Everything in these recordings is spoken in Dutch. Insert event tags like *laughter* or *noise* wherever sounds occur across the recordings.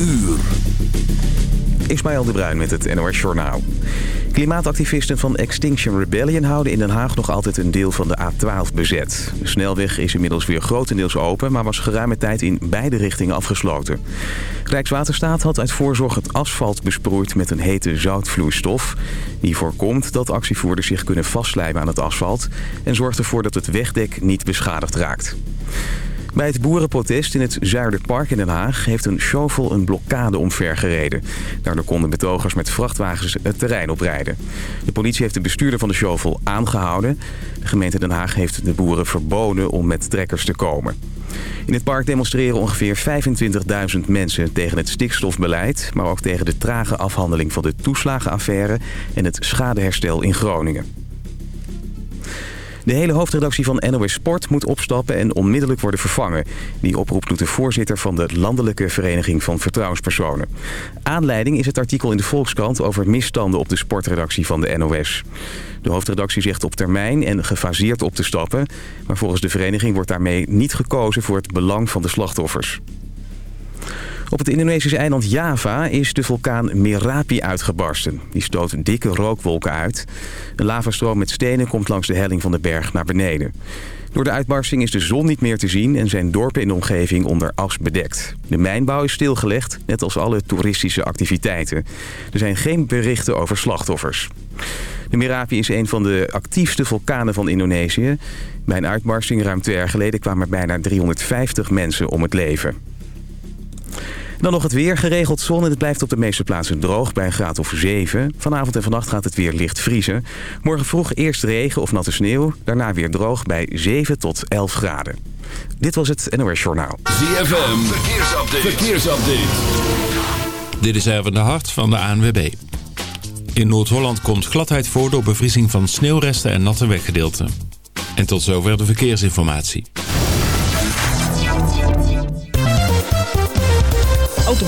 uur. Ismaël de Bruin met het NOS Journaal. Klimaatactivisten van Extinction Rebellion houden in Den Haag nog altijd een deel van de A12 bezet. De snelweg is inmiddels weer grotendeels open, maar was geruime tijd in beide richtingen afgesloten. Rijkswaterstaat had uit voorzorg het asfalt besproeid met een hete zoutvloeistof. Die voorkomt dat actievoerders zich kunnen vastlijmen aan het asfalt en zorgt ervoor dat het wegdek niet beschadigd raakt. Bij het boerenprotest in het Zuiderpark in Den Haag heeft een shovel een blokkade omvergereden. Daardoor konden betogers met vrachtwagens het terrein oprijden. De politie heeft de bestuurder van de shovel aangehouden. De gemeente Den Haag heeft de boeren verboden om met trekkers te komen. In het park demonstreren ongeveer 25.000 mensen tegen het stikstofbeleid... maar ook tegen de trage afhandeling van de toeslagenaffaire en het schadeherstel in Groningen. De hele hoofdredactie van NOS Sport moet opstappen en onmiddellijk worden vervangen. Die oproep doet de voorzitter van de Landelijke Vereniging van Vertrouwenspersonen. Aanleiding is het artikel in de Volkskrant over misstanden op de sportredactie van de NOS. De hoofdredactie zegt op termijn en gefaseerd op te stappen. Maar volgens de vereniging wordt daarmee niet gekozen voor het belang van de slachtoffers. Op het Indonesische eiland Java is de vulkaan Merapi uitgebarsten. Die stoot dikke rookwolken uit. Een lavastroom met stenen komt langs de helling van de berg naar beneden. Door de uitbarsting is de zon niet meer te zien en zijn dorpen in de omgeving onder as bedekt. De mijnbouw is stilgelegd, net als alle toeristische activiteiten. Er zijn geen berichten over slachtoffers. De Merapi is een van de actiefste vulkanen van Indonesië. Bij een uitbarsting ruim twee jaar geleden kwamen er bijna 350 mensen om het leven. Dan nog het weer. Geregeld zon en het blijft op de meeste plaatsen droog bij een graad of 7. Vanavond en vannacht gaat het weer licht vriezen. Morgen vroeg eerst regen of natte sneeuw. Daarna weer droog bij 7 tot 11 graden. Dit was het NOS Journaal. ZFM, verkeersupdate. verkeersupdate. Dit is Erwin de Hart van de ANWB. In Noord-Holland komt gladheid voor door bevriezing van sneeuwresten en natte weggedeelten. En tot zover de verkeersinformatie.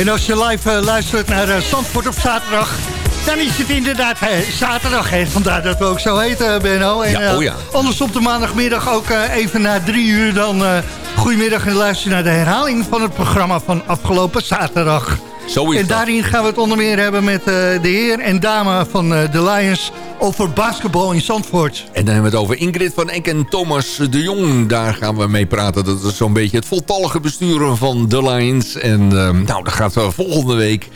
En als je live eh, luistert naar uh, Zandvoort op zaterdag... dan is het inderdaad eh, zaterdag. Vandaar dat we ook zo heten, Benno. En, Ja, oh ja. eh, anders op de maandagmiddag ook eh, even na drie uur... dan eh goedemiddag en luister naar de herhaling van het programma van afgelopen zaterdag. Zo is en daarin gaan we het onder meer hebben met eh, de heer en dame van eh, de Lions... over basketbal in Zandvoort. En dan hebben we het over Ingrid van Eck en Thomas de Jong. Daar gaan we mee praten. Dat is zo'n beetje het voltallige besturen van de Lions. En ehm, nou, dat gaat wel volgende week.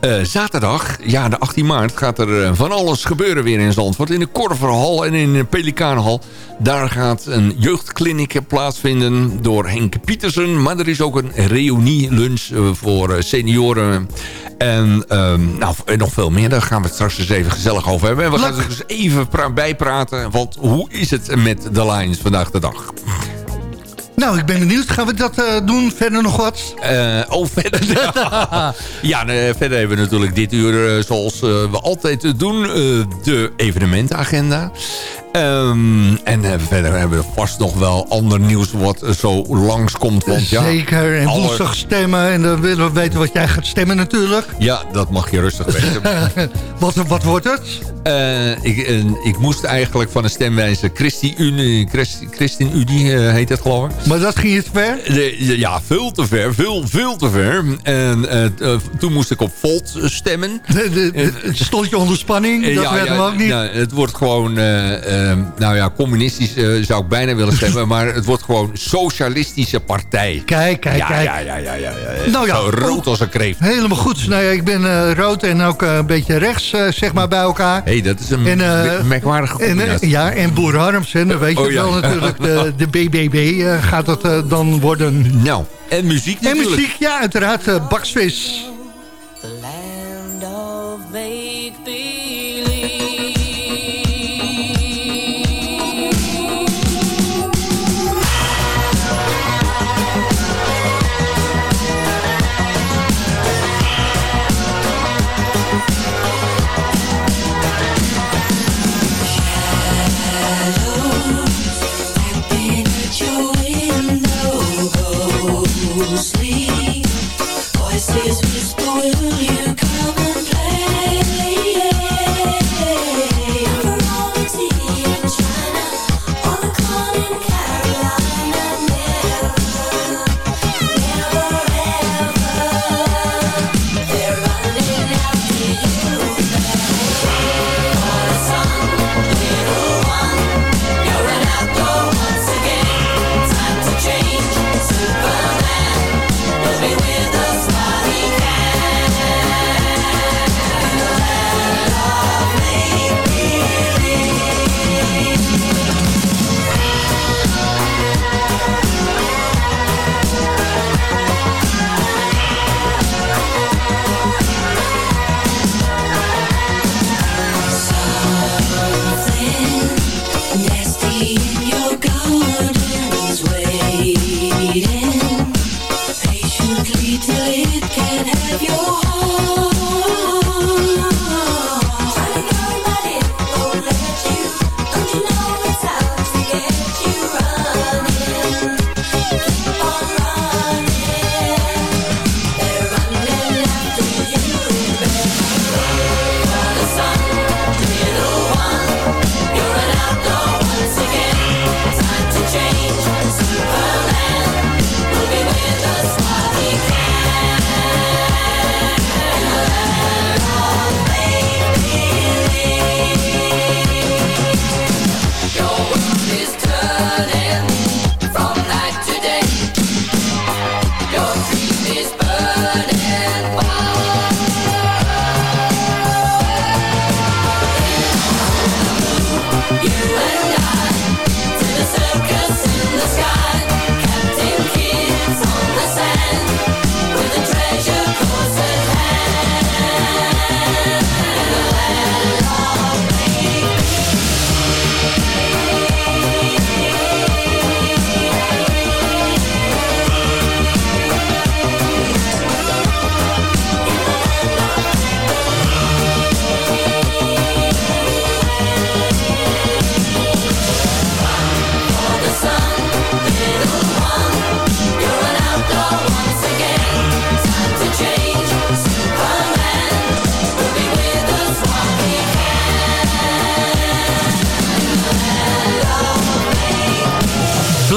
eh, zaterdag, ja, de 18 maart, gaat er eh, van alles gebeuren weer in Zandvoort. In de Korverhal en in de Pelikaanhal. Daar gaat een jeugdkliniek plaatsvinden door Henk Pietersen. Maar er is ook een reunie-lunch eh, voor eh, senioren. En nou, en nog veel meer. Daar gaan we het straks eens even gezellig over hebben. En we gaan er dus even pra- bijpraten. Want hoe is het met de Lions vandaag de dag? Nou, ik ben benieuwd. Gaan we dat eh, doen? Verder nog wat? Eh, oh, verder. *laughs* ja, verder hebben we natuurlijk dit uur, eh, zoals we altijd doen, de evenementenagenda. Ehm, en verder hebben we vast nog wel ander nieuws wat zo langskomt. Want ja, Zeker. En alle- woensdag stemmen. En dan willen we weten wat jij gaat stemmen natuurlijk. Ja, dat mag je rustig weten. *laughs* wat, wat wordt het? Eh, ik, eh, ik moest eigenlijk van een stemwijze Christi- Christin-Unie eh, heet het geloof ik. Maar dat ging je te ver? De- ja, veel te ver. Veel, veel te ver. En toen moest ik op Volt stemmen. De, stond je onder spanning? Dat ja, werd ja, hem ook niet. nou, het wordt gewoon, nou ja, communistisch zou ik bijna willen stemmen. *laughs* maar het wordt gewoon socialistische partij. Kijk, kijk, ja, kijk. Ja, ja, ja, ja, ja. Nou ja, Zo rood als een kreeft. Helemaal goed. Nou ja, ik ben rood en ook een beetje rechts, zeg maar, bij elkaar. Hey, dat is een En, eh, me- merkwaardige En, eh, ja, en Boer Harms, hè, dan weet je Oh, ja. wel natuurlijk. De, de BBB eh, gaat dat dan worden. Nou, en muziek En natuurlijk. muziek, ja, uiteraard. eh Baksvis. The land of make Please.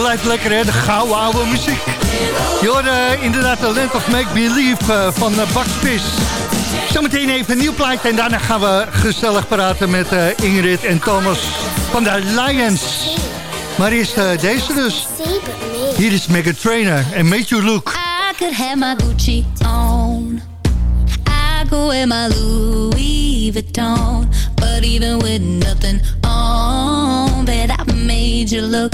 Blijft lekker, hè? De gouden oude muziek. Je hoorde eh, inderdaad de Land of Make Believe eh, van uh, Buck Spis. Zometeen even een nieuw plaatje en daarna gaan we gezellig praten met eh, Ingrid en Thomas van de Lions. Maar eerst eh, deze dus. Hier is Mega Trainer en Make You Look. I could have my Gucci on. I go wear my Louis Vuitton. But even with nothing on, bet I made you look.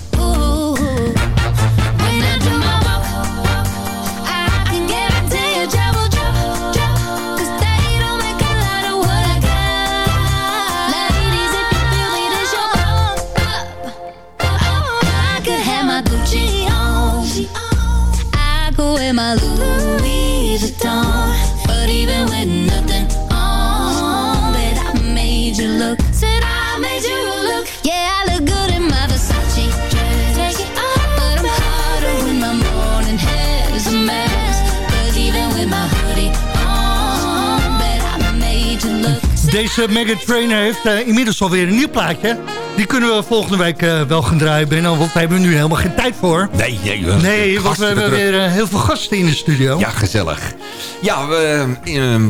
Deze Mega Trainer heeft eh, inmiddels alweer een nieuw plaatje. Die kunnen we volgende week eh, wel gaan draaien, Benno, want we hebben nu helemaal geen tijd voor. Nee, nee, we- Nee, want we hebben terug. weer eh, heel veel gasten in de studio. Ja, gezellig. Ja, we, ehm,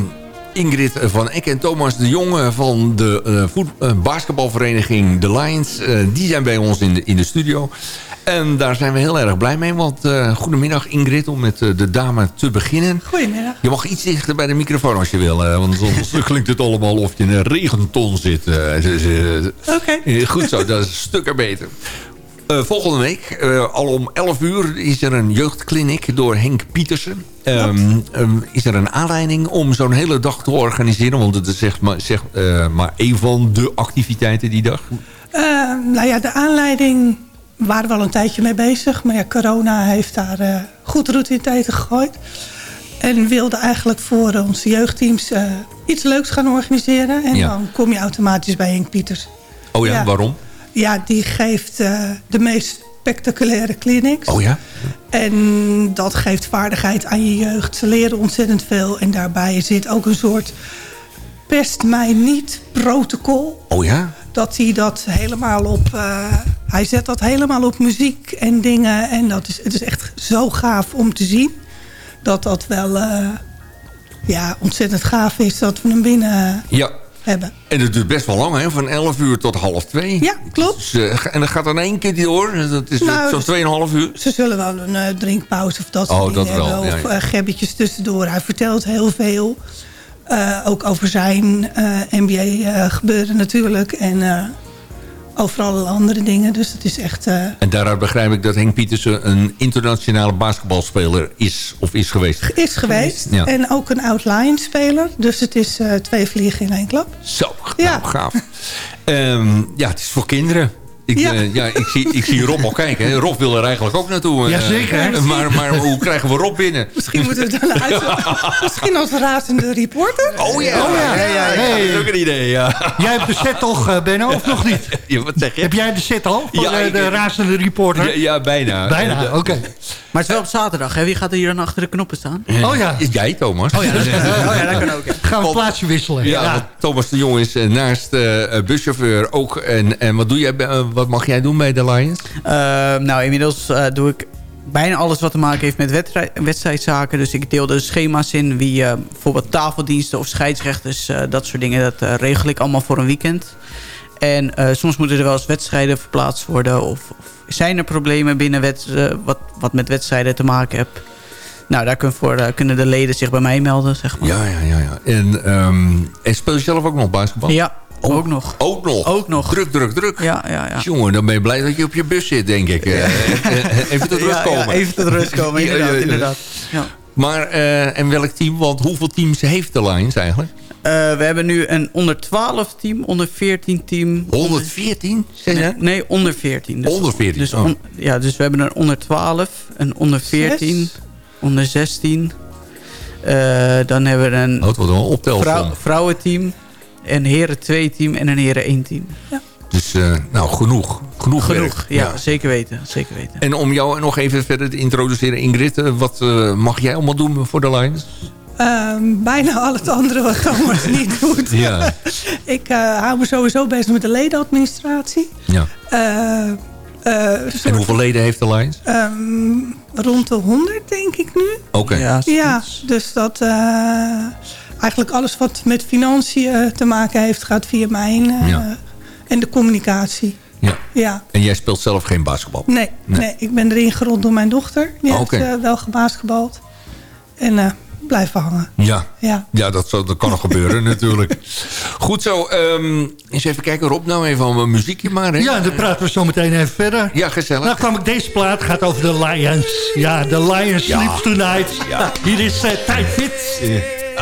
Ingrid van Eck en Thomas de Jonge van de voet, basketbalvereniging The Lions... die zijn bij ons in de, in de studio. En daar zijn we heel erg blij mee. Want eh, goedemiddag Ingrid, om met eh, de dame te beginnen. Goedemiddag. Je mag iets dichter bij de microfoon als je wil. eh, want anders *laughs* klinkt het allemaal of je in een regenton zit. Oké. Goed zo, dat is stukken beter. Volgende week, al om 11 uur, is er een jeugdkliniek door Henk Pietersen. Ehm, ehm, is er een aanleiding om zo'n hele dag te organiseren? Want het is zeg maar, zeg, maar één van de activiteiten die dag. Eh, nou ja, de aanleiding waren we al een tijdje mee bezig. Maar ja, corona heeft daar eh, goed roet in het eten gegooid. En wilde eigenlijk voor onze jeugdteams eh, iets leuks gaan organiseren. En Ja. dan kom je automatisch bij Henk Pieters. Oh ja, Ja. waarom? Ja, die geeft eh, de meest spectaculaire clinics. Oh ja? En dat geeft vaardigheid aan je jeugd. Ze leren ontzettend veel. En daarbij zit ook een soort pest mij niet protocol. Oh ja? Dat hij dat helemaal op... eh, hij zet dat helemaal op muziek en dingen. En dat is, het is echt zo gaaf om te zien. Dat dat wel eh, ja, ontzettend gaaf is dat we hem binnen Ja. hebben. En het duurt best wel lang, hè? Van 11 uur tot half 2. Ja, klopt. Dus, eh, en dat gaat dan één keer door. Dus Dat is Nou, zo'n 2,5 uur. Ze zullen wel een drinkpauze of dat Oh, soort dat dingen wel, hebben. Of ja. gebbetjes tussendoor. Hij vertelt heel veel. Eh, ook over zijn eh, NBA-gebeuren natuurlijk. En eh, over alle andere dingen. Dus het is echt... eh, En daaruit begrijp ik dat Henk Pietersen een internationale basketbalspeler is of is geweest. is geweest. Ja. En ook een oud Lions-speler. Dus het is eh, twee vliegen in één klap. Zo, Ja. nou, gaaf. Ehm, ja, het is voor kinderen. Ik, Ja. ja. ja, ik, zie, ik zie Rob al kijken. hè. Rob wil er eigenlijk ook naartoe. eh, Jazeker, hè? maar, maar hoe krijgen we Rob binnen? Misschien moeten we dan uit. *laughs* Misschien als razende reporter. Oh ja, Oh ja. ja, ja, ja, Hey. dat is ook een idee. Ja. Jij hebt de set toch, eh, Benno, of nog niet? *laughs* Ja, wat zeg je? Heb jij de set al? Van Ja, eh, ik- de razende reporter? Ja, ja, bijna. Bijna, Eh, oké. Maar het is wel op zaterdag, hè? Wie gaat er hier dan achter de knoppen staan? Oh ja. Jij, Thomas. Oh ja, dat, oh ja, dat kan ook. ja. Gaan we een plaatsje wisselen. Ja, Thomas de Jong is eh, naast eh, eh, buschauffeur ook. En, en wat, doe jij, bij- eh, wat mag jij doen bij de Lions? Eh, nou, inmiddels eh, doe ik bijna alles wat te maken heeft met wedstrijd, wedstrijdzaken. Dus ik deel de schema's in. Wie eh, bijvoorbeeld tafeldiensten of scheidsrechters, eh, dat soort dingen. Dat regel ik allemaal voor een weekend. En soms moeten er wel eens wedstrijden verplaatst worden. Of, of zijn er problemen binnen wet, wat, wat met wedstrijden te maken heeft. Nou, daar kunnen, voor, kunnen de leden zich bij mij melden, zeg maar. Ja, ja, ja. ja. En, ehm, en speel je zelf ook nog basketbal? Ja, ook nog. Ook nog? Ook nog. Druk, druk, druk. Ja, ja, ja. Jongen, dan ben je blij dat je op je bus zit, denk ik. Eh, eh, even tot *laughs* rust Ja, komen. ja, even tot rust komen, Ja, *laughs* ja, inderdaad. ja. inderdaad. Ja. Maar, eh, en welk team? Want hoeveel teams heeft de Lions eigenlijk? Eh, we hebben nu een onder 12 team, onder 14 team. 114? Zeg je? Nee, nee, onder 14. Dus, Onder 14, Dus, oh. on- ja, dus we hebben een onder 12, een onder 14, Zes. onder 16. Eh, dan hebben we een Oh, een vrouw, vrouwenteam, een heren 2 team en een heren 1 team. Dus, eh, nou, genoeg. Genoeg, Genoeg, werk. ja, zeker weten. Zeker weten. En om jou nog even verder te introduceren, Ingrid. eh, wat eh, mag jij allemaal doen voor de Lions? Ehm, bijna al het andere wat *laughs* Thomas niet doet. Ja. *laughs* Ik eh, hou me sowieso bezig met de ledenadministratie. ja. Eh, eh, En hoeveel leden heeft de Lions? ehm, rond de 100 denk ik nu. Oké. Ja, Ja, dus dat eh, eigenlijk alles wat met financiën te maken heeft gaat via mijn eh, Ja. en de communicatie. Ja. Ja, En jij speelt zelf geen basketbal? nee, Nee. nee. ik ben erin gerold door mijn dochter. Die Oh, heeft oké. eh, wel gebasketbald. En eh blijven hangen. Ja. Ja. Ja, dat, dat kan nog gebeuren *laughs* natuurlijk. Goed zo. ehm, eens even kijken. Rob, nou even een muziekje maar. Hè? Ja, dan praten we zo meteen even verder. Ja, gezellig. Nou kwam ik deze plaat, gaat over de Lions. Ja, de Lions Ja. sleeps tonight. Hier is uh, Tijd Fit.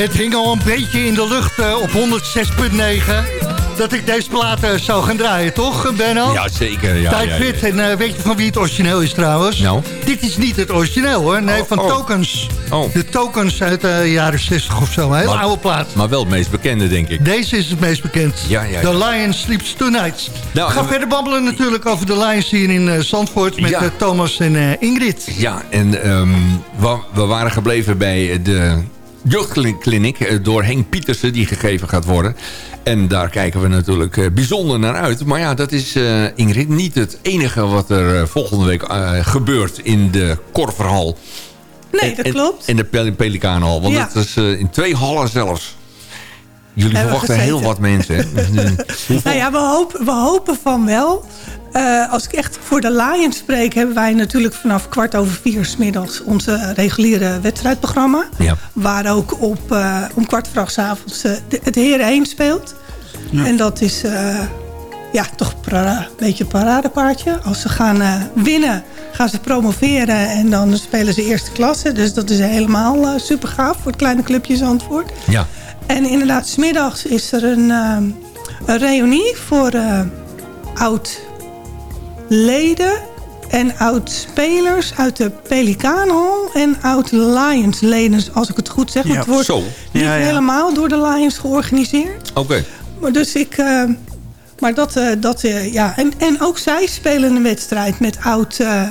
Het hing al een beetje in de lucht eh, op 106.9. dat ik deze platen zou gaan draaien, toch, Benno? Ja, zeker. Ja, Tijd ja, fit. ja. En eh, weet je van wie het origineel is trouwens? Nou? Dit is niet het origineel hoor. Nee, Oh, van oh. Tokens. Oh. De Tokens uit de jaren 60 of zo. Een hele oude plaat. Maar wel het meest bekende, denk ik. Deze is het meest bekend. Ja, ja, The. Lion Sleeps Tonight. Nou, We gaan en- verder babbelen natuurlijk over de Lions hier in eh, Zandvoort... met eh, Thomas en eh, Ingrid. Ja, en ehm, we, we waren gebleven bij de jeugdkliniek eh, door Henk Pietersen... die gegeven gaat worden. En daar kijken we natuurlijk eh, bijzonder naar uit. Maar ja, dat is, eh, Ingrid, niet het enige wat er volgende week gebeurt... in de Korverhal. Nee, dat En- klopt. In de Pel- Pelikaanhal. Want Ja. dat is in twee hallen zelfs. Jullie Hebben verwachten heel wat mensen, *laughs* Nou ja, we hopen, we hopen van wel. Eh, als ik echt voor de Lions spreek... hebben wij natuurlijk vanaf kwart over vier... s middags onze reguliere wedstrijdprogramma. Ja. Waar ook op, eh, om kwart voor avonds eh, het Heren 1 speelt. En dat is eh, ja, toch een beetje een paradepaardje. Als ze gaan eh, winnen, gaan ze promoveren... en dan spelen ze eerste klasse. Dus dat is helemaal super gaaf voor het kleine clubje Zandvoort. Ja. En inderdaad, smiddags is er een, ehm, een reunie voor eh, oud-leden en oud-spelers uit de Pelikaanhal en oud-Lions-leden, als ik het goed zeg. Ja, het wordt zo. niet Ja, ja. helemaal door de Lions georganiseerd. Oké. Maar dus ik... eh, maar dat, eh, dat eh, ja. En, en ook zij spelen een wedstrijd met oud, eh,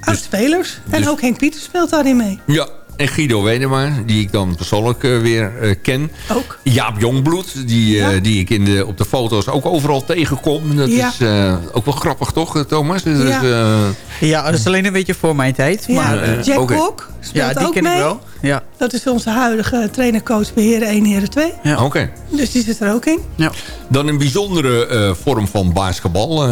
oud-spelers. en dus- ook Henk Pieter speelt daarin mee. Ja, en Guido Wedema, die ik dan persoonlijk eh, weer eh, ken. Ook. Jaap Jongbloed, die, eh, Ja. die ik in de, op de foto's ook overal tegenkom. Dat Ja. is eh, ook wel grappig, toch, Thomas? Dat is, Ja. eh, Ja, dat is alleen een beetje voor mijn tijd. Ja, Maar, eh, Jack oké. Kok speelt ja, die ook ken mee. ik wel. Ja, Dat is onze huidige trainercoach bij Heren 1, Heren 2. ja. Oké. Dus die zit er ook in. ja. Dan een bijzondere eh, vorm van basketbal,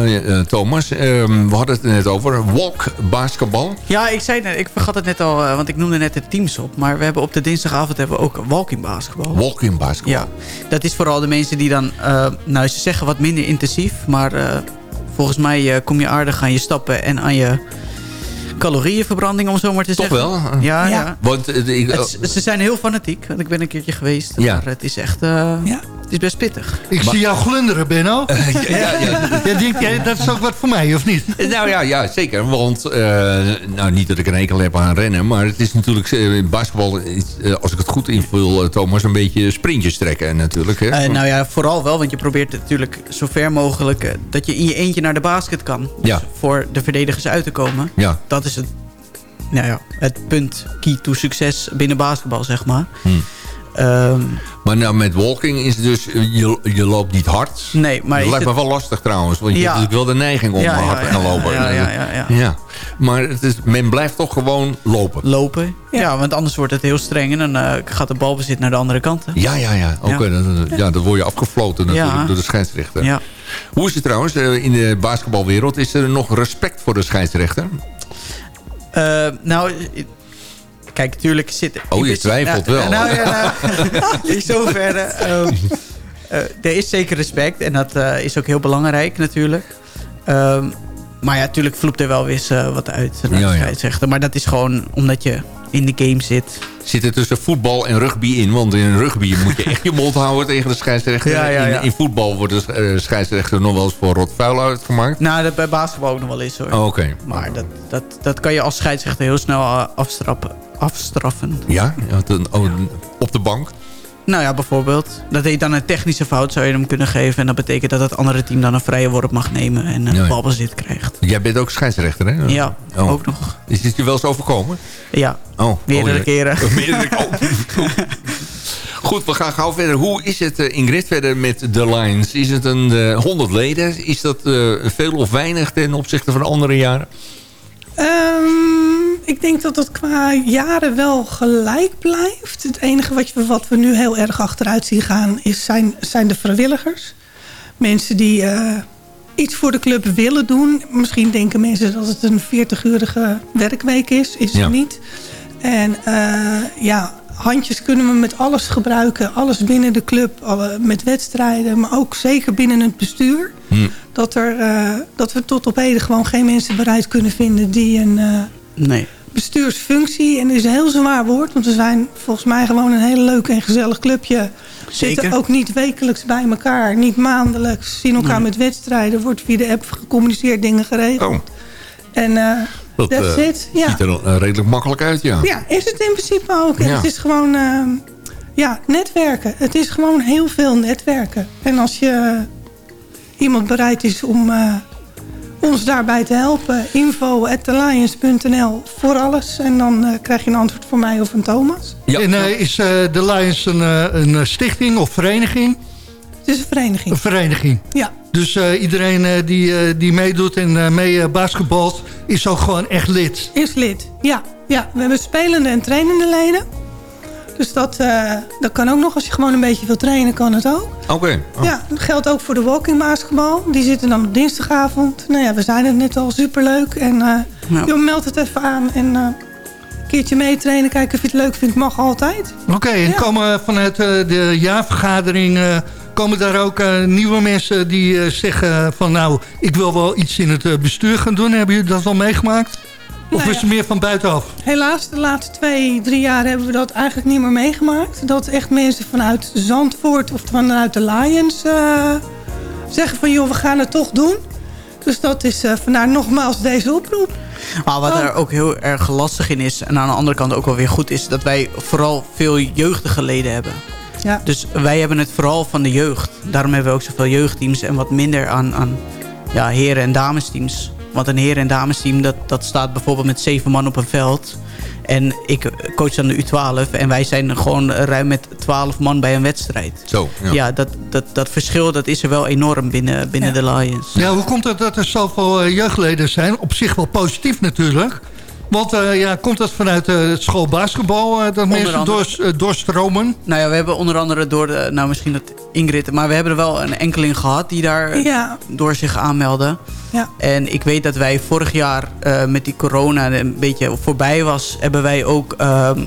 Thomas. Ehm, we hadden het net over. Walk basketbal. Ja, ik zei net, ik vergat het net al, want ik noemde net de teams op. Maar we hebben op de dinsdagavond hebben we ook walking basketbal. Walking basketbal. Ja, dat is vooral de mensen die dan, eh, nou ze zeggen wat minder intensief. Maar eh, volgens mij eh, kom je aardig aan je stappen en aan je calorieënverbranding, om zo maar te Toch zeggen. wel? Ja, ja. Ja. Want, ik, Het is- ze zijn heel fanatiek, want ik ben een keertje geweest. Ja. Maar het is echt, eh, Ja. Is best pittig. Ik zie jou glunderen, Benno. *laughs* ja, ja, ja. Ja, denk jij, dat is ook wat voor mij, of niet? Nou ja, ja zeker. Want, eh, nou niet dat ik een hekel heb aan rennen... maar het is natuurlijk, eh, in basketbal, is, eh, als ik het goed invul, eh, Thomas... een beetje sprintjes trekken natuurlijk. Hè? Eh, nou ja, vooral wel, want je probeert natuurlijk zo ver mogelijk... eh, dat je in je eentje naar de basket kan. Dus Ja. voor de verdedigers uit te komen. Ja. Dat is het, nou ja, het punt key to succes binnen basketbal, zeg maar. Hmm. Ehm, Maar nou, met walking is het dus, eh, je, je loopt niet hard. nee, maar dat lijkt het- me wel lastig trouwens. Want je Ja. hebt natuurlijk wel de neiging om Ja, ja, hard te ja, gaan lopen. ja, ja, ja, ja. Ja. Maar het is, men blijft toch gewoon lopen. lopen. Ja. want anders wordt het heel streng en dan eh, gaat de balbezit naar de andere kant. hè. Ja, ja, ja. Oké, dan, ja, dan word je afgefloten natuurlijk Ja. door de scheidsrechter. Ja. Hoe is het trouwens eh, in de basketbalwereld? Is er nog respect voor de scheidsrechter? Eh, nou, eh, kijk, natuurlijk zit... Oh, je twijfelt nou, wel. Nou, ja, nou, *laughs* in zoverre... ehm, eh, er is zeker respect en dat eh, is ook heel belangrijk natuurlijk. Ehm, maar ja, natuurlijk vloept er wel weer eens eh, wat uit Ja, ja. Maar dat is gewoon omdat je in de game zit. Zit er tussen voetbal en rugby in? Want in rugby moet je echt je mond houden tegen de scheidsrechter. Ja, ja, ja. In, in voetbal wordt de eh, scheidsrechter nog wel eens voor rot vuil uitgemaakt. Nou, dat bij basketbal ook nog wel eens hoor. Oh, Oké. Maar dat, dat, dat kan je als scheidsrechter heel snel eh, afstrappen, afstraffen. Ja, een- oh, op de bank. Nou ja, bijvoorbeeld. Dat heet dan een technische fout, zou je hem kunnen geven. En dat betekent dat het andere team dan een vrije worp mag nemen en een Ja, ja. balbezit krijgt. Jij bent ook scheidsrechter, hè? Ja, Oh. ook nog. Is dit je wel eens overkomen? Ja, Oh, meerdere oh, keren. *laughs* Meerdere oh. *laughs* Goed, we gaan gauw verder. Hoe is het eh, Ingrid verder met de Lions? Is het een eh, 100 leden? Is dat eh, veel of weinig ten opzichte van andere jaren? Ehm, ik denk dat het qua jaren wel gelijk blijft. Het enige wat, je, wat we nu heel erg achteruit zien gaan... Is, zijn, zijn de vrijwilligers. Mensen die eh, iets voor de club willen doen. Misschien denken mensen dat het een 40-urige werkweek is. Is Ja. het niet. En eh, ja, handjes kunnen we met alles gebruiken. Alles binnen de club, alle, met wedstrijden. Maar ook zeker binnen het bestuur. Hm. Dat, er, eh, dat we tot op heden gewoon geen mensen bereid kunnen vinden... die een... Nee. bestuursfunctie. En dat is een heel zwaar woord. Want we zijn volgens mij gewoon een heel leuk en gezellig clubje. Zeker. Zitten ook niet wekelijks bij elkaar. Niet maandelijks. Zien elkaar met wedstrijden. Wordt via de app gecommuniceerd, dingen geregeld. Oh, En eh dat it. Ja. ziet er eh, redelijk makkelijk uit, ja. ja, is het in principe ook. Ja. het is gewoon ehm, ja, netwerken. Het is gewoon heel veel netwerken. En als je iemand bereid is om eh, ons daarbij te helpen... info.alliance.nl voor alles. En dan eh, krijg je een antwoord van mij of van Thomas. Ja. En eh, is eh, de Lions een, een stichting of vereniging? Het is een vereniging. Een vereniging. Ja, Dus eh, iedereen eh, die, die meedoet en eh, mee basketbalt is ook gewoon echt lid. is lid. Ja, ja, we hebben spelende en trainende leden. Dus dat, eh, dat kan ook nog. Als je gewoon een beetje wil trainen, kan het ook. Oké. Oh. Ja, dat geldt ook voor de walking basketbal. Die zitten dan op dinsdagavond. Nou ja, we zijn het net al superleuk. En eh Ja. joh, meld het even aan. En eh, een keertje meetrainen, kijken of je het leuk vindt. Mag altijd. Oké, en Ja. komen vanuit eh, de jaarvergadering... eh, komen daar ook eh, nieuwe mensen die eh, zeggen van... nou, ik wil wel iets in het bestuur gaan doen. Hebben jullie dat al meegemaakt? Of Nou is ja. het meer van buitenaf? Helaas, de laatste twee, drie jaar hebben we dat eigenlijk niet meer meegemaakt. Dat echt mensen vanuit Zandvoort of vanuit de Lions eh, zeggen van... joh, we gaan het toch doen. Dus dat is eh vandaar nogmaals deze oproep. Maar wat Oh. er ook heel erg lastig in is... en aan de andere kant ook wel weer goed is... dat wij vooral veel jeugdige leden hebben. Ja. Dus wij hebben het vooral van de jeugd. Daarom hebben we ook zoveel jeugdteams... en wat minder aan, aan ja, heren- en damesteams. Want een heren- en damesteam... Dat, dat staat bijvoorbeeld met zeven man op een veld... En ik coach dan de U12 en wij zijn gewoon ruim met 12 man bij een wedstrijd. Zo, ja. Ja, dat, dat, dat verschil dat is er wel enorm binnen, binnen Ja. de Lions. Ja, hoe komt het dat er zoveel eh, jeugdleden zijn? Op zich wel positief natuurlijk. Want eh, ja, komt dat vanuit eh, het school basketbal... eh, dat mensen andere. door, doorstromen? Nou ja, we hebben onder andere door de, nou misschien dat Ingrid, maar we hebben er wel een enkeling gehad die daar Ja, door zich aanmeldde. ja. En ik weet dat wij vorig jaar eh, met die corona een beetje voorbij was, hebben wij ook ehm,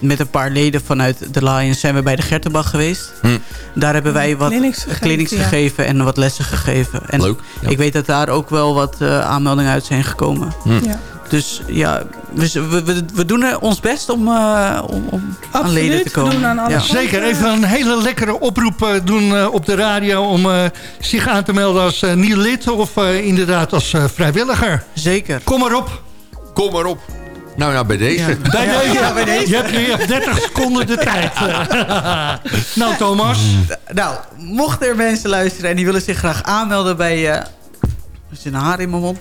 met een paar leden vanuit de Lions zijn we bij de Gertenbach geweest. Hm. Daar hebben wij wat Clinics gegeven, ja. en wat lessen gegeven. En Leuk, ja. ik weet dat daar ook wel wat eh, aanmeldingen uit zijn gekomen. ja. Dus ja, we, we, we, we doen er ons best om, eh, om, om aan leden te we komen. doen aan. Ja. Zeker, even een hele lekkere oproep eh, doen eh, op de radio... om eh, zich aan te melden als eh, nieuw lid of eh, inderdaad als eh, vrijwilliger. Zeker. Kom maar op. Kom maar op. Nou ja, bij deze. Ja. Bij deze. ja, bij deze. Je hebt weer 30 seconden de tijd. nou, Thomas. Nou, mochten er mensen luisteren en die willen zich graag aanmelden bij... eh er zit een haar in mijn mond.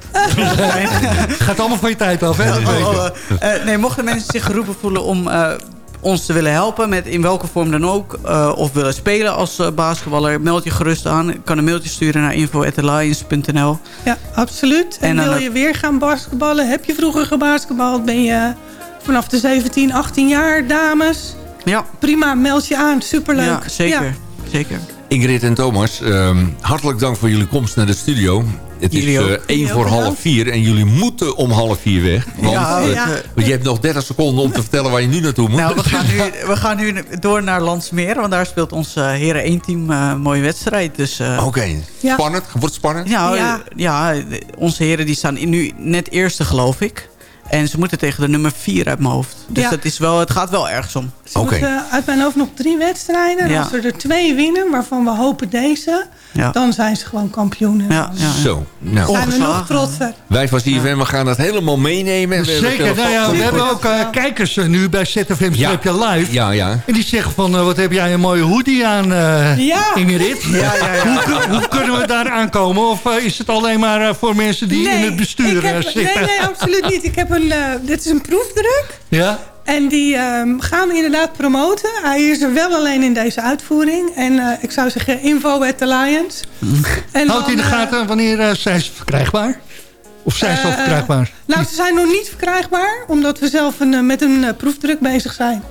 *laughs* Gaat allemaal van je tijd af, hè? Oh, je. oh, eh, nee, mochten mensen zich geroepen voelen om eh, ons te willen helpen... met in welke vorm dan ook... eh, of willen spelen als eh, basketballer... meld je gerust aan. Ik kan een mailtje sturen naar info.alliance.nl. Ja, absoluut. En, wil je weer gaan basketballen? Heb je vroeger gebasketbald? Ben je vanaf de 17, 18 jaar, dames? Ja, Prima, meld je aan. Superleuk. ja, zeker. Ja. zeker. Ingrid en Thomas, ehm, hartelijk dank voor jullie komst naar de studio. Het Jullie is ook. eh, één voor half vier en jullie moeten om half vier weg. Want, Ja, eh, ja. want je hebt nog 30 seconden om te vertellen waar je nu naartoe moet. Nou, we gaan, nu, *laughs* we gaan nu door naar Landsmeer. Want daar speelt ons eh, Heren 1 team eh, een mooie wedstrijd. Dus eh, Oké, Ja. spannend. Wordt het spannend? Ja, Ja. onze heren die staan in- nu net eerste, geloof ik. En ze moeten tegen de nummer 4 uit mijn hoofd. Dus Ja. dat is wel, het gaat wel ergens om. Ze Oké. moeten uit mijn hoofd nog drie wedstrijden. Ja. als we er twee winnen, waarvan we hopen deze... Ja. dan zijn ze gewoon kampioenen. Ja. Zo, nou. zijn we nog trotser. Wij van CFM, we gaan dat helemaal meenemen. We hebben Zeker. Nou ja, we hebben ook eh, kijkers eh, nu bij ZFM Ja. Streepje Live. Ja, ja. En die zeggen van, eh, wat heb jij een mooie hoodie aan, eh, Ja. Ingrid? Ja, ja, ja. Hoe, hoe kunnen we daar aankomen? Of eh, is het alleen maar eh, voor mensen die in het bestuur ik eh, heb, zitten? nee, nee, absoluut niet. Ik heb een, eh, dit is een proefdruk. Ja? En die ehm, gaan we inderdaad promoten. Hij is er wel alleen in deze uitvoering. En eh, ik zou zeggen info at the Lions. *laughs* En Houdt in de eh, gaten wanneer eh, zijn ze verkrijgbaar? Of zijn ze al Eh, verkrijgbaar? Nou, ze zijn nog niet verkrijgbaar. Omdat we zelf een, eh, met een eh, proefdruk bezig zijn.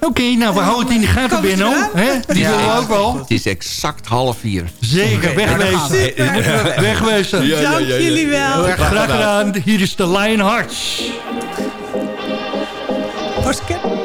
Oké, nou, we houden het in de gaten, Benno. Hè? Die Ja, willen we ook wel. Het is exact half vier. Zeker, wegwezen. Super. Wegwezen. Dank jullie wel. Graag gedaan. Hier is de Lionhearts. Puskin?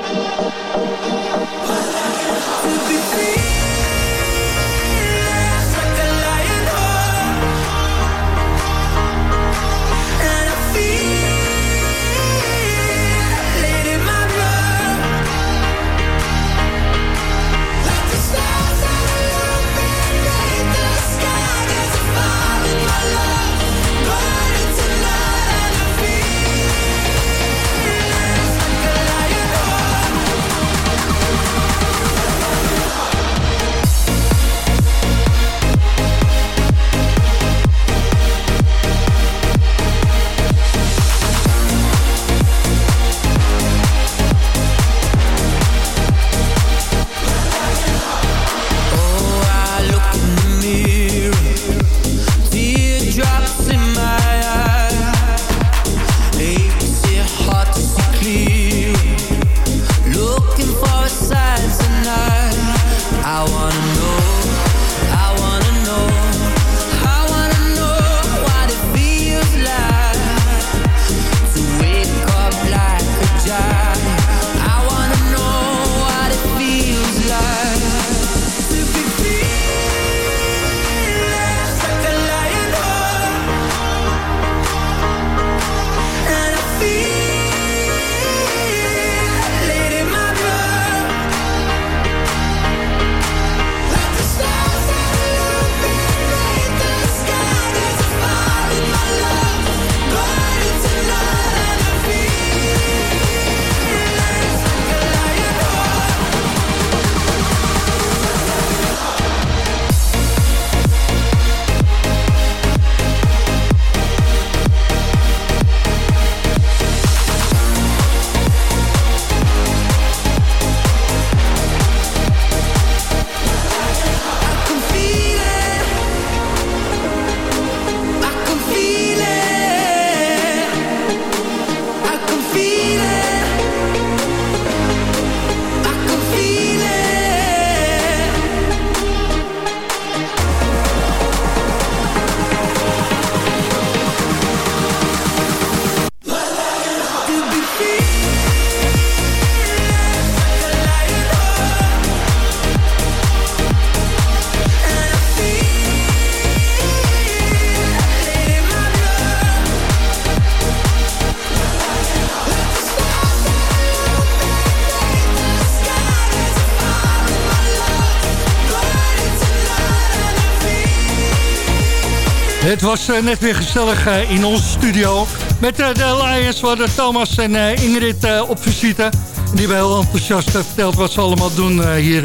Het was eh, net weer gezellig eh, in onze studio. Met eh, de Lions hadden Thomas en Ingrid op visite. Die hebben heel enthousiast verteld wat ze allemaal doen hier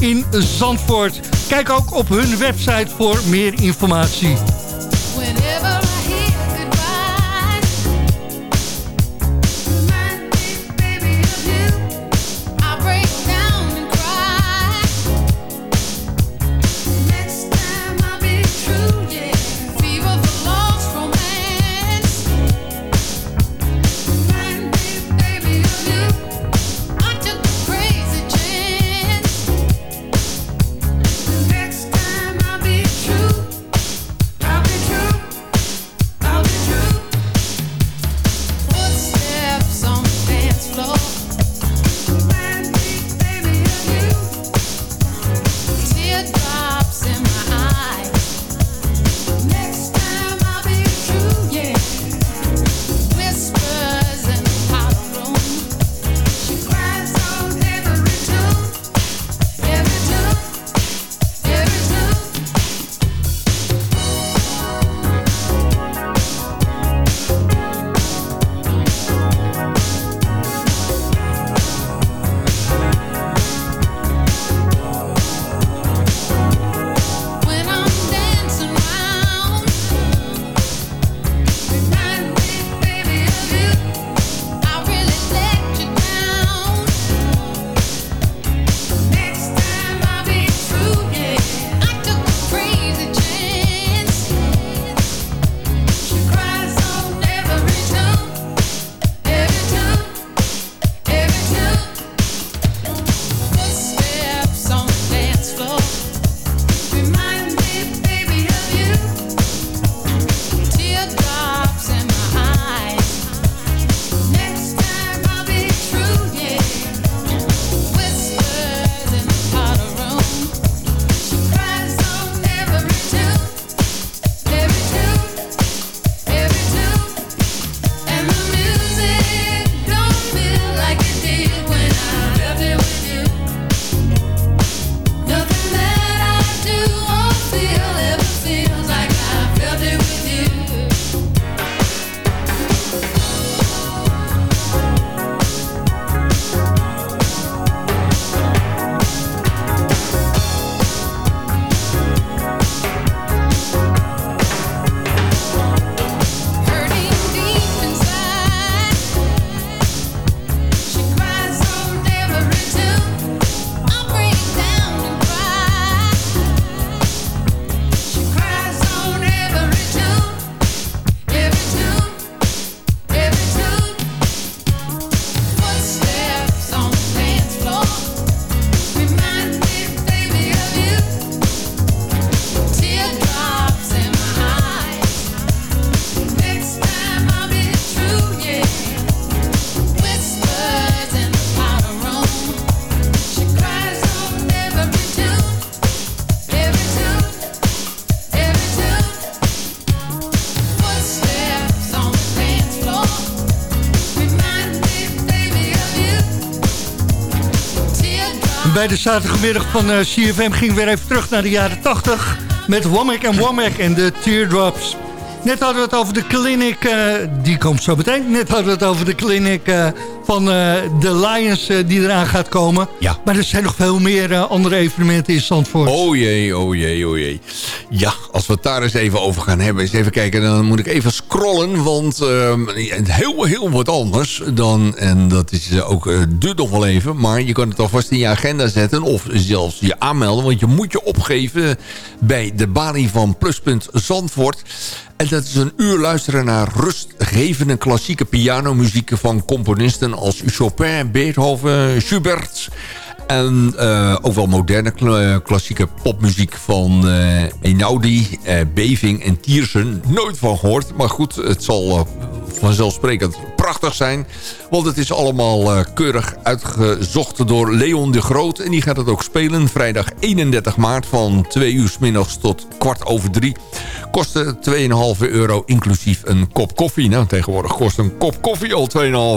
in Zandvoort. Kijk ook op hun website voor meer informatie. De zaterdagmiddag van eh, CFM ging weer even terug naar de jaren 80 met Womack en Womack en de Teardrops. Net hadden we het over de clinic, eh, die komt zo meteen. Net hadden we het over de clinic eh, van eh, de Lions die eraan gaat komen. Ja. Maar er zijn nog veel meer andere evenementen in Zandvoort. Oh jee, oh jee, oh jee. Ja, als we het daar eens even over gaan hebben. Eens even kijken, dan moet ik even scrollen. Want ehm, heel, heel wat anders dan... En dat is ook, duurt nog wel even. Maar je kan het alvast in je agenda zetten. Of zelfs je aanmelden. Want je moet je opgeven bij de balie van Pluspunt Zandvoort. En dat is een uur luisteren naar rustgevende klassieke pianomuziek... van componisten als Chopin, Beethoven, Schubert... En eh, ook wel moderne kla- klassieke popmuziek van eh Einaudi, eh, Beving en Tiersen. Nooit van gehoord, maar goed, het zal vanzelfsprekend prachtig zijn. Want het is allemaal eh, keurig uitgezocht door Leon de Groot. En die gaat het ook spelen vrijdag 31 maart van 2 uur 's middags tot kwart over 3. Kostte 2,5 euro inclusief een kop koffie. Nou, tegenwoordig kost een kop koffie al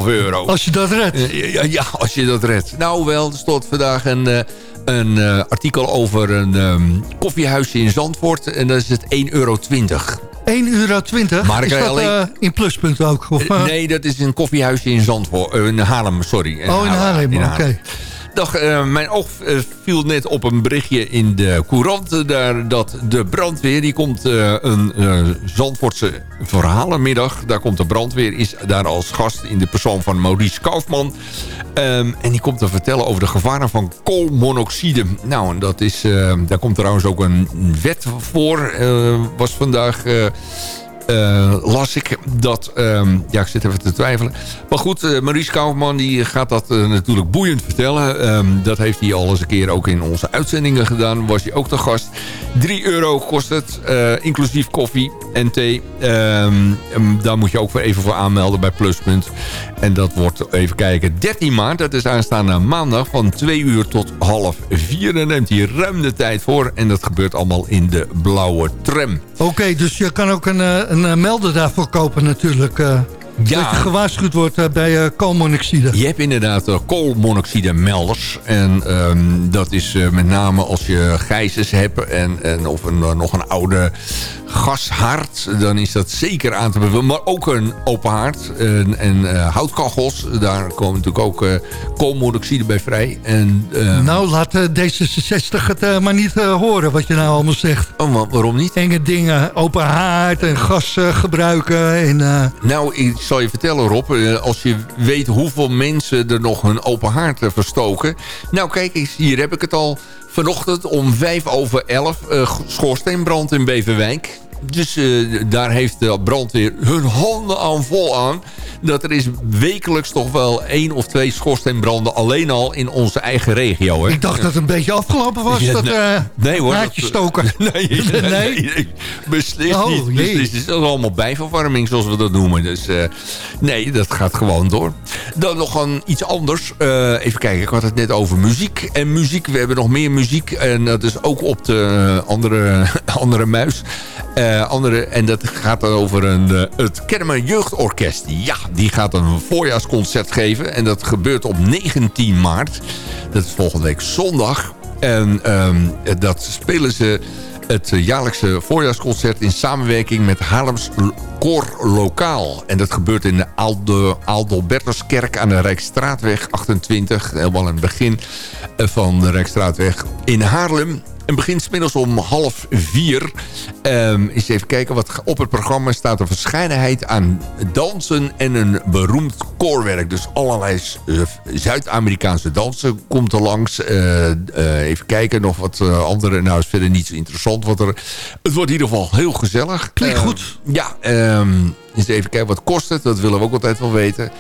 2,5 euro. Als je dat redt. Eh, ja, ja, als je dat redt. Nou wel, er stond vandaag een, eh, een eh, artikel over een ehm, koffiehuisje in Zandvoort. En dat is het 1,20 euro. euro. Maar is dat alleen- eh, in pluspunt ook? Of, eh? Nee, dat is een koffiehuisje in Zandvoort. in Haarlem, sorry. Oh, in Haarlem, oké. Eh, mijn oog eh, viel net op een berichtje in de courant. eh, Daar, dat de brandweer, die komt een Zandvoortse verhalenmiddag. Daar komt de brandweer, is daar als gast in de persoon van Maurice Kaufman. Ehm, en die komt te vertellen over de gevaren van koolmonoxide. Nou, en dat is, daar komt trouwens ook een wet voor. was vandaag... eh, las ik dat... ehm, ja, ik zit even te twijfelen. Maar goed, eh, Maurice Kaufman die gaat dat eh, natuurlijk boeiend vertellen. Ehm, dat heeft hij al eens een keer ook in onze uitzendingen gedaan. Was hij ook te gast. 3 euro kost het, inclusief koffie en thee. En daar moet je ook weer even voor aanmelden bij Pluspunt. En dat wordt, even kijken, 13 maart. Dat is aanstaande maandag van 2 uur tot half 4. Daar neemt hij ruim de tijd voor. En dat gebeurt allemaal in de blauwe tram. Oké, dus je kan ook een, eh, een eh, melder daarvoor kopen natuurlijk. Eh, Ja. Dat je gewaarschuwd wordt eh, bij eh, koolmonoxide. Je hebt inderdaad uh, koolmonoxide melders. En ehm, dat is eh, met name als je gijzers hebt en, en of een, eh, nog een oude gashaard. Dan is dat zeker aan te bevelen. Maar ook een open haard en, en eh, houtkachels. Daar komen natuurlijk ook eh, koolmonoxide bij vrij. En, ehm, Nou, laat eh, D66 het eh, maar niet eh, horen wat je nou allemaal zegt. Oh, maar waarom niet? Enge dingen, open haard en gas eh, gebruiken. En, eh, Nou, ik zal je vertellen Rob, eh, als je weet hoeveel mensen er nog hun open haard eh, verstoken. Nou kijk eens, hier heb ik het al vanochtend om vijf over elf eh, schoorsteenbrand in Beverwijk. Dus daar heeft de brandweer hun handen aan vol aan. Dat er is wekelijks toch wel één of twee schoorsteenbranden alleen al in onze eigen regio. Hè? ik dacht dat het een beetje afgelopen was, Ja, dat nee, eh nee hoor. dat- stoken. *laughs* *laughs* Nee, nee, nee, beslist Oh, niet. Beslist. Het is allemaal bijverwarming, zoals we dat noemen. Dus eh, nee, dat gaat gewoon door. Dan nog een, iets anders. Eh, even kijken, ik had het net over muziek. En muziek, we hebben nog meer muziek. En dat is ook op de andere, *laughs* andere muis. Eh, andere, en dat gaat over een, eh, het Kermer Jeugdorkest. Ja, die gaat een voorjaarsconcert geven. En dat gebeurt op 19 maart. Dat is volgende week zondag. En ehm, dat spelen ze het jaarlijkse voorjaarsconcert... in samenwerking met Haarlems Koor Lokaal. En dat gebeurt in de Aaldelbertuskerk aan de Rijksstraatweg 28. Helemaal aan het begin eh, van de Rijksstraatweg in Haarlem. En begint 's middags om half vier. Ehm eens even kijken wat op het programma staat. Een verscheidenheid aan dansen en een beroemd koorwerk. Dus allerlei eh, Zuid-Amerikaanse dansen komt er langs. Eh, eh, even kijken, nog wat andere. Nou, is verder niet zo interessant. Wat er, het wordt in ieder geval heel gezellig. Klinkt Ehm, goed. Ja, ehm eens even kijken wat kost het. Dat willen we ook altijd wel weten.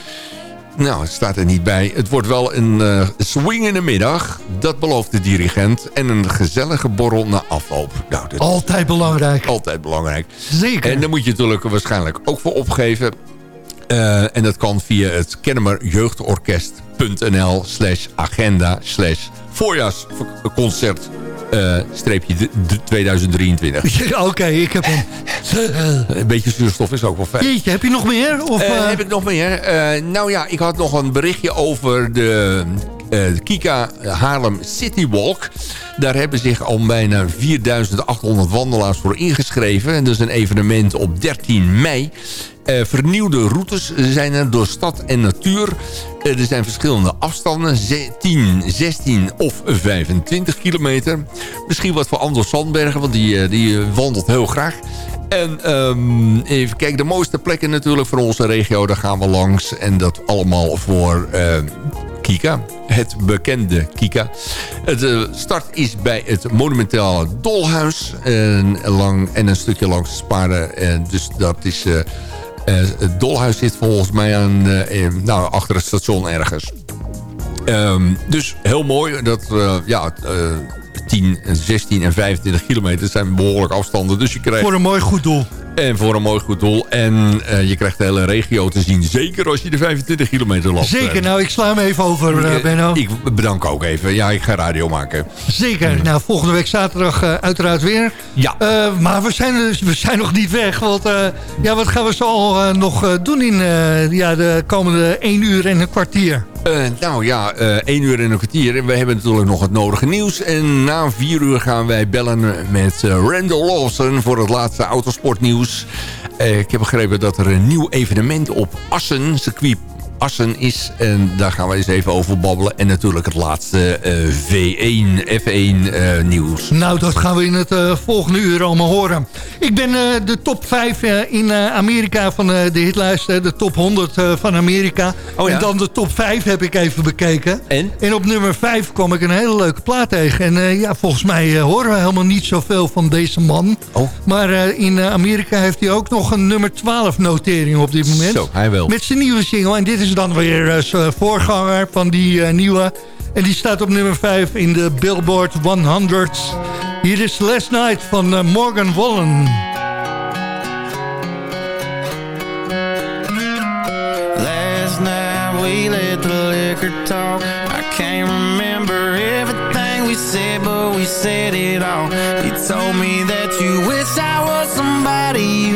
Nou, het staat er niet bij. Het wordt wel een eh swingende middag. Dat belooft de dirigent. En een gezellige borrel na afloop. Nou, dat Altijd belangrijk. altijd belangrijk. Zeker. En daar moet je natuurlijk waarschijnlijk ook voor opgeven. Eh, en dat kan via het kennemerjeugdorkest.nl slash agenda slash voorjaarsconcert eh, streepje d- d- 2023. *laughs* Ja, Oké, ik heb hem. *laughs* Een beetje zuurstof is ook wel fijn. Jeetje, heb je nog meer? Of, Eh, eh, heb ik nog meer? Nou ja, ik had nog een berichtje over de, de Kika Haarlem City Walk. Daar hebben zich al bijna 4800 wandelaars voor ingeschreven. En dat is een evenement op 13 mei. Eh, vernieuwde routes zijn er door stad en natuur. Eh, er zijn verschillende afstanden. ze- 10, 16 of 25 kilometer. Misschien wat voor Anders Sandbergen, want die, eh, die wandelt heel graag. En ehm, even kijken, de mooiste plekken natuurlijk voor onze regio, daar gaan we langs. En dat allemaal voor Kika, het bekende Kika. Eh, start is bij het monumentale Dolhuis. En, lang, en een stukje langs de Sparen. En dus dat is... het Dolhuis zit volgens mij aan, eh, eh, nou, achter het station ergens. Ehm, dus heel mooi. Dat, eh, ja, eh 10, 16 en 25 kilometer zijn behoorlijk afstanden. Dus je krijgt... voor een mooi goed doel. En voor een mooi goed doel. En eh, je krijgt de hele regio te zien. Zeker als je de 25 kilometer loopt. Zeker, Eh, nou, ik sla hem even over, eh, Benno. Ik bedank ook even. Ja, ik ga radio maken. Zeker. Nou, volgende week zaterdag uiteraard weer. Ja. Maar we zijn, dus, we zijn nog niet weg. Want ja, wat gaan we zo al nog doen in ja, de komende 1 uur en een kwartier? Eh, nou ja, eh 1 uur en een kwartier. We hebben natuurlijk nog het nodige nieuws. En na 4 uur gaan wij bellen met eh, Randall Lawson... voor het laatste autosportnieuws. Ik heb begrepen dat er een nieuw evenement op Assen, circuit Assen is. En daar gaan we eens even over babbelen. En natuurlijk het laatste eh, V1, F1 eh, nieuws. Nou, dat gaan we in het eh, volgende uur allemaal horen. Ik ben de top 5 eh, in Amerika van de hitlijst. de top 100 eh, van Amerika. Oh ja? En dan de top 5 heb ik even bekeken. En? En op nummer 5 kwam ik een hele leuke plaat tegen. En ja, volgens mij horen we helemaal niet zoveel van deze man. Oh. Maar in Amerika heeft hij ook nog een nummer 12 notering op dit moment. Zo, hij wel. Met zijn nieuwe single. En dit is dan weer eh, zijn voorganger van die eh, nieuwe. En die staat op nummer 5 in de Billboard 100. Hier is Last Night van eh, Morgan Wallen. Last night we let the liquor talk. I can't remember everything we said, but we said it all. You told me that you wish I was somebody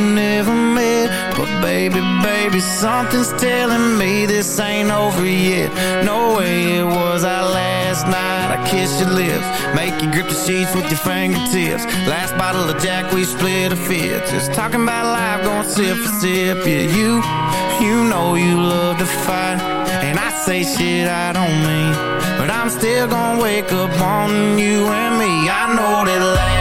baby, baby, something's telling me this ain't over yet. No way it was our last night. I kissed your lips, make you grip the sheets with your fingertips. Last bottle of Jack, we split a fifth. Just talking about life, going sip for sip. Yeah, you, you know you love to fight. And I say shit I don't mean. But I'm still gonna wake up on you and me. I know that last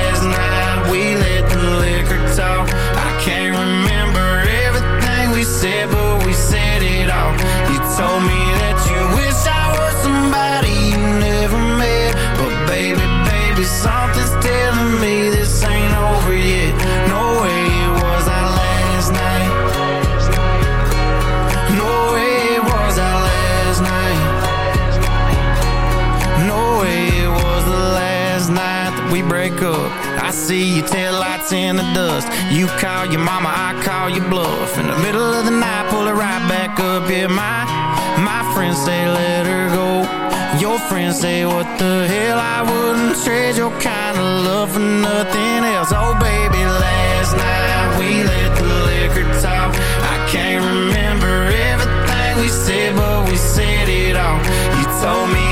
see your taillights in the dust. You call your mama, I call your bluff. In the middle of the night, pull it right back up. Yeah, my my friends say let her go. Your friends say what the hell? I wouldn't trade your kind of love for nothing else. Oh baby, last night we let the liquor talk. I can't remember everything we said, but we said it all. You told me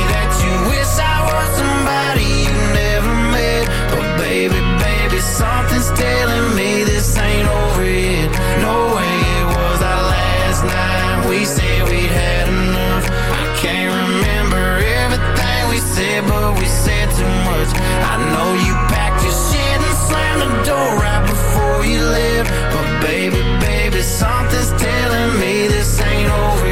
something's telling me this ain't over yet. No way it was our last night. We said we'd had enough. I can't remember everything we said, but we said too much. I know you packed your shit and slammed the door right before you left. But baby, baby, something's telling me this ain't over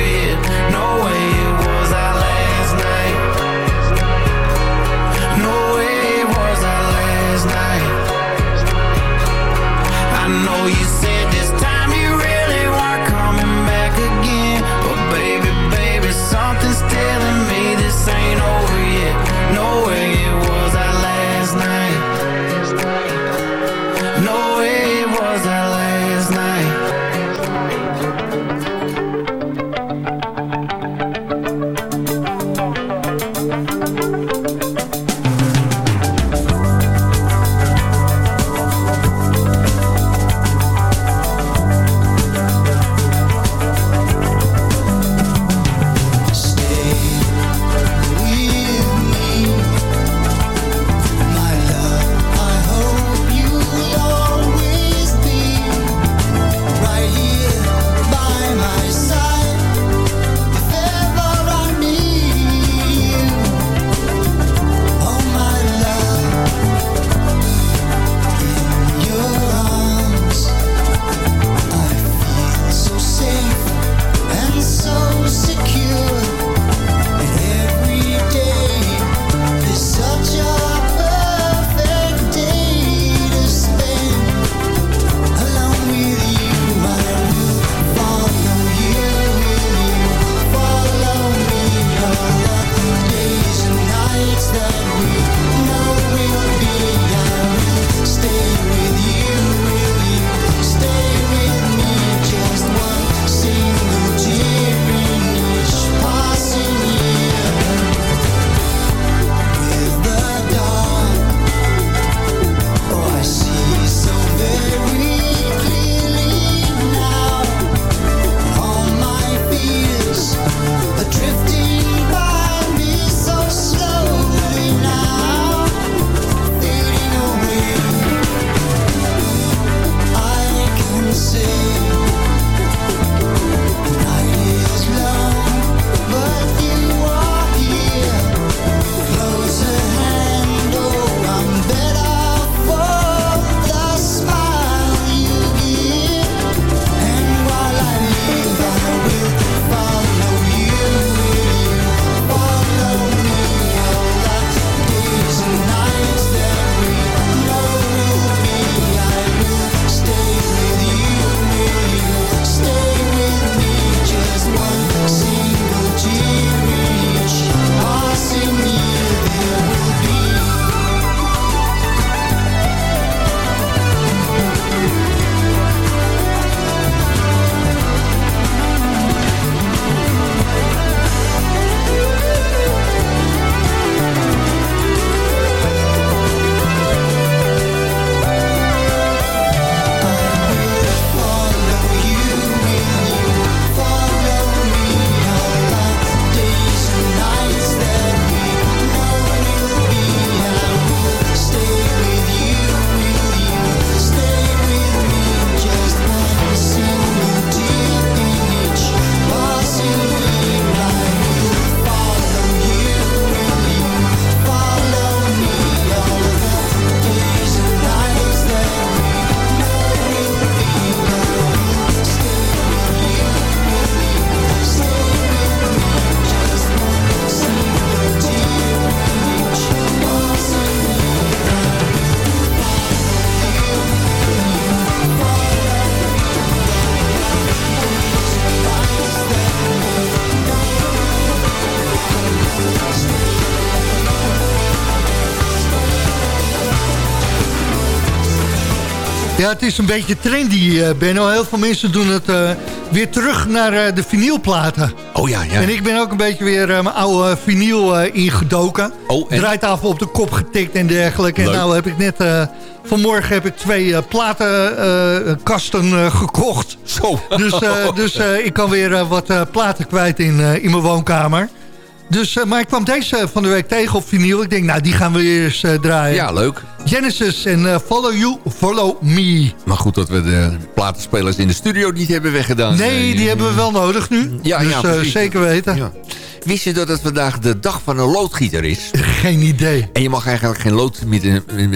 Ja, het is een beetje trendy, eh Benno. Heel veel mensen doen het eh, weer terug naar eh, de vinylplaten. Oh ja, ja. En ik ben ook een beetje weer mijn oude vinyl ingedoken. Oh, en? Draaitafel op de kop getikt en dergelijke. En Leuk. nou heb ik net... vanmorgen heb ik twee platenkasten gekocht. Zo. Dus, dus ik kan weer wat platen kwijt in, in mijn woonkamer. Dus, eh, maar ik kwam deze van de week tegen op vinyl. Ik denk, nou, die gaan we eens eh, draaien. Ja, leuk. Genesis en eh, Follow You, Follow Me. Maar goed dat we de platenspelers in de studio niet hebben weggedaan. Nee, die hebben we wel nodig nu. Ja, dus ja, zeker weten. Ja. Wist je dat het vandaag de dag van een loodgieter is? Geen idee. En je mag eigenlijk geen lood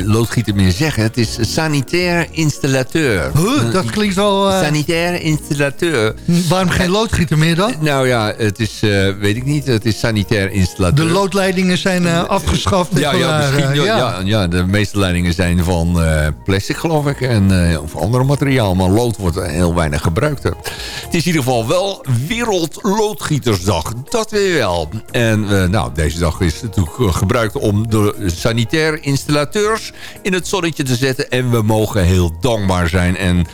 loodgieter meer zeggen. Het is sanitair installateur. Huh, dat klinkt wel... eh, Sanitair installateur. waarom geen loodgieter meer dan? Nou ja, het is, eh, weet ik niet, het is sanitair De installateur. loodleidingen zijn eh, afgeschaft. ja, ja, misschien, eh, ja. Ja, ja, de meeste leidingen zijn van eh, plastic, geloof ik. En, eh, of ander materiaal. Maar lood wordt heel weinig gebruikt. Het is in ieder geval wel Wereldloodgietersdag. Dat weer En eh, nou, deze dag is natuurlijk eh, gebruikt om de sanitair installateurs in het zonnetje te zetten. En we mogen heel dankbaar zijn en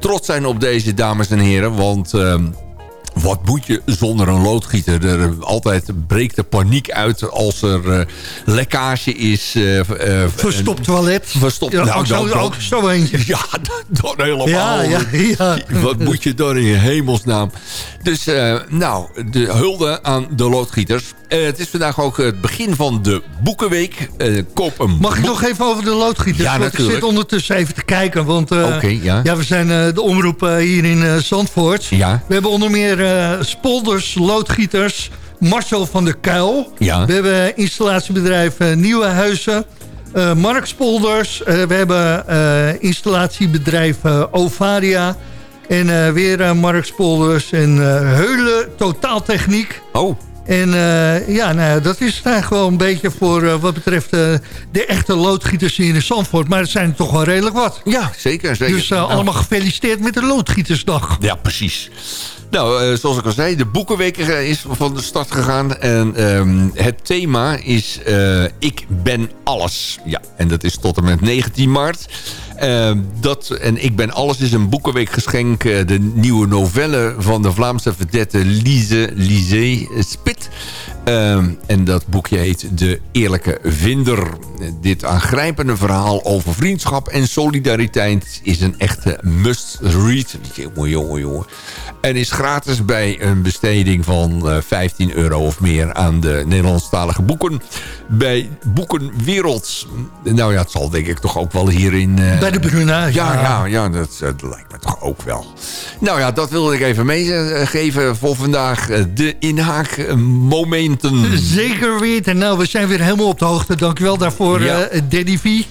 trots zijn op deze dames en heren. Want... wat moet je zonder een loodgieter? Er, altijd breekt de paniek uit als er eh, lekkage is. eh, eh, Verstopt toilet. Verstopt. Ja, nou, ook, zo, dan- ook zo eentje. *laughs* ja, dan helemaal. Ja, ja, ja. Wat moet je dan in hemelsnaam? Dus, nou, de hulde aan de loodgieters. Eh, het is vandaag ook het begin van de Boekenweek. Eh, koop een Mag ik nog even over de loodgieters? Ja, natuurlijk. Ik zit ondertussen even te kijken. Want eh, ja. we zijn de omroep hier in Zandvoort. Ja. We hebben onder meer spolders, loodgieters, Marcel van der Kuil. Ja. We hebben installatiebedrijf Nieuwe Huizen. Mark Spolders. We hebben installatiebedrijf Ovaria. En weer Mark Spolders en Heulen Totaaltechniek. Oh, En eh, ja, nou, dat is het eigenlijk wel een beetje voor eh, wat betreft eh, de echte loodgieters hier in Zandvoort. Maar het zijn er toch wel redelijk wat. ja, zeker. zeker. Dus Nou, allemaal gefeliciteerd met de loodgietersdag. Ja, precies. Nou, zoals ik al zei, de Boekenweek is van de start gegaan. En ehm, het thema is Ik ben alles. Ja, en dat is tot en met 19 maart. Ehm, dat, en Ik ben alles is een Boekenweekgeschenk. eh, de nieuwe novelle van de Vlaamse vedette Lise Lise Spit. Ehm, en dat boekje heet De Eerlijke Vinder. Dit aangrijpende verhaal over vriendschap en solidariteit... is een echte must-read. Jongen, jongen, jongen. En is gratis bij een besteding van eh, 15 euro of meer... aan de Nederlandstalige boeken. Bij Boekenwereld. Nou ja, het zal denk ik toch ook wel hier in... eh, Bij de Bruna. ja, ja, ja dat, dat lijkt me toch ook wel. Nou ja, dat wilde ik even meegeven voor vandaag. eh, De Zeker weten. Nou, we zijn weer helemaal op de hoogte. Dankjewel daarvoor, Ja. eh Daddy V.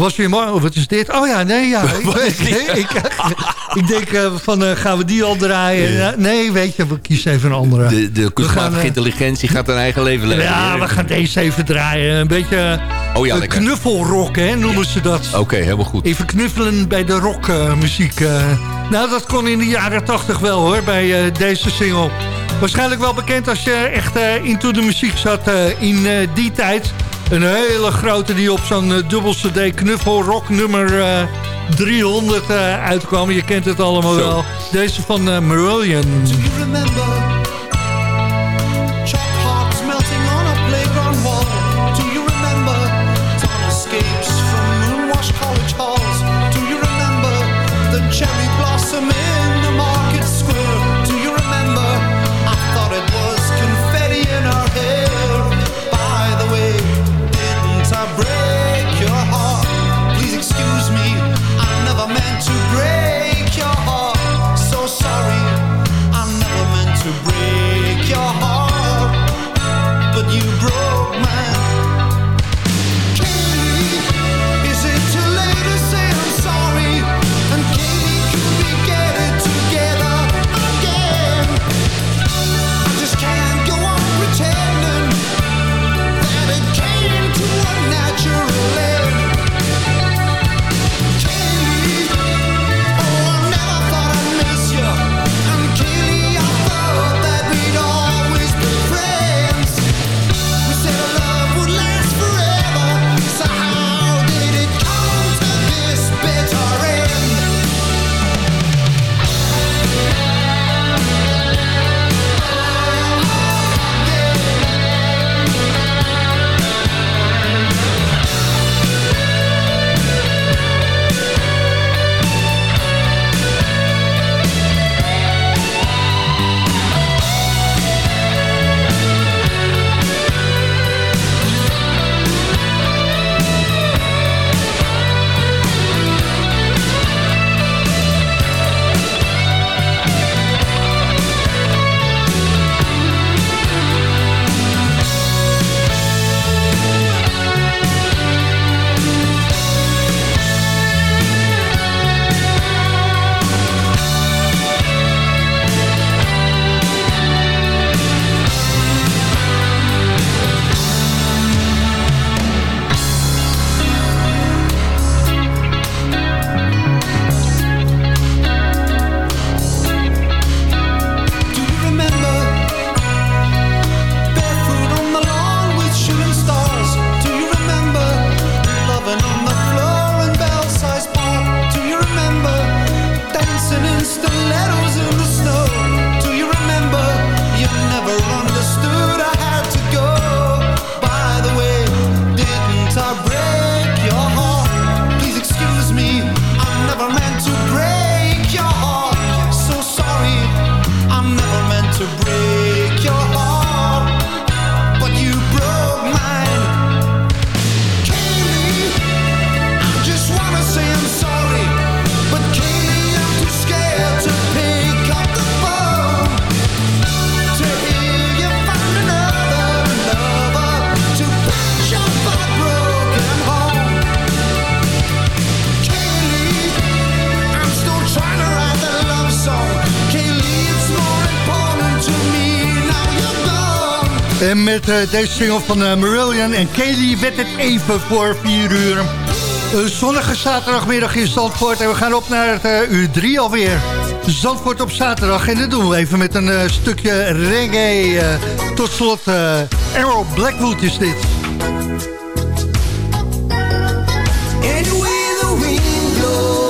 Was weer mooi. Oh, wat is dit? Oh ja, nee, ja. *laughs* Ik, dit? ik, *laughs* ik, denk eh, van, eh, gaan we die al draaien? Ja, nee, weet je, we kiezen even een andere. De, de kunstmatige gaan, eh, intelligentie gaat haar eigen leven leven. ja, we gaan deze even draaien. Een beetje Oh ja, knuffelrock, hè, noemen ze dat. Oké, helemaal goed. Even knuffelen bij de rockmuziek. nou, dat kon in de jaren 80 wel hoor, bij deze single. Waarschijnlijk wel bekend als je echt eh, into de muziek zat in die tijd. Een hele grote die op zo'n eh, dubbel cd knuffelrock nummer eh, 300 eh, uitkwam. Je kent het allemaal Zo. wel. Deze van eh, Marillion. met eh, deze single van eh, Marillion en Kelly werd het even voor 4 uur. Een zonnige zaterdagmiddag in Zandvoort en we gaan op naar het eh, uur 3 alweer. Zandvoort op zaterdag en dat doen we even met een stukje reggae. tot slot, Errol Blackwood is dit. Anyway the.